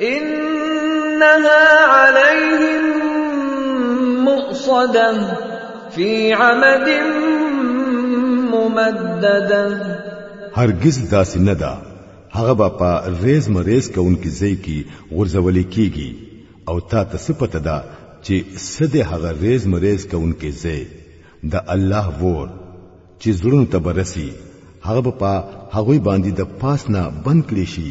انها عليهم مؤصده في عمد ممدده هرگز داسې نه ده هغه به په ریز مریز کوونکي ځای کې غورځول کیږي او تا ته څه پته ده چې څه د هغه ریز مریز کوونکي ځای د الله وور چې زړونو ته برسي هغه به په هغوی باندې د پاس نه بند کړي شي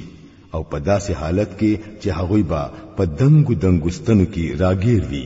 او په داسې حالت کې چې هغوی به په دنګو دنګو ستنو کې راګیر وي